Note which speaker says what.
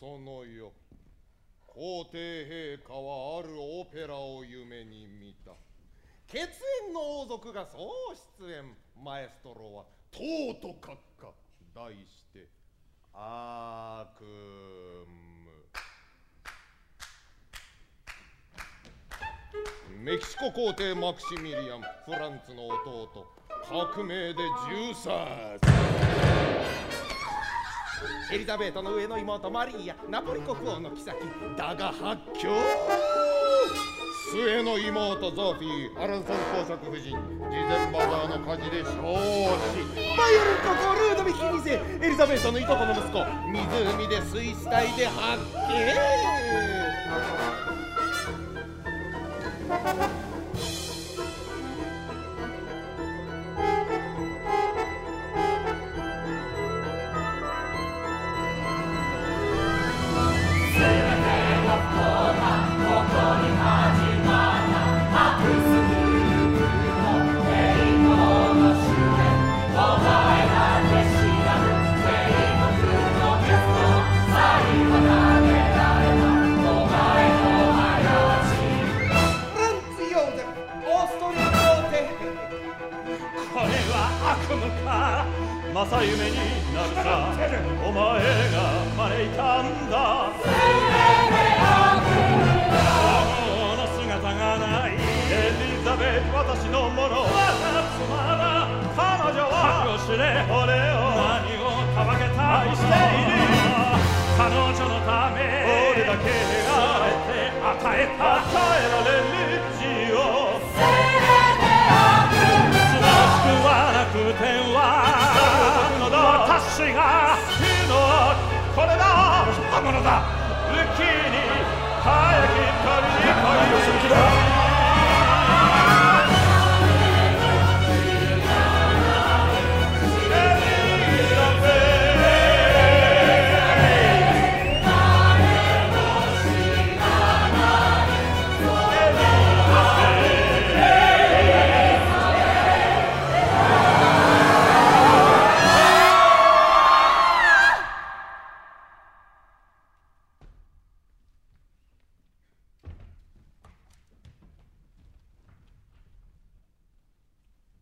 Speaker 1: その夜皇帝陛下はあるオペラを夢に見た。血縁の王族が総出演マエストロはとうと閣下題して悪夢。メキシコ皇帝マクシミリアンフランツの弟革命で銃殺。エリザベートの上の妹マリーヤナポリ国王の妃だが発狂。末の妹ゾフィーアランソン公爵夫人事前バザーの火事で焼死。バイオレントとルードビヒ2世エリザベートのいとこの息子湖で水死体で発見。
Speaker 2: 正夢になるさお前が招いたんだ。この姿がない。エリザベート私のものまだ。彼女は。知れ俺を。何をたばけた愛している。彼女のため。俺だけが与えたものだ。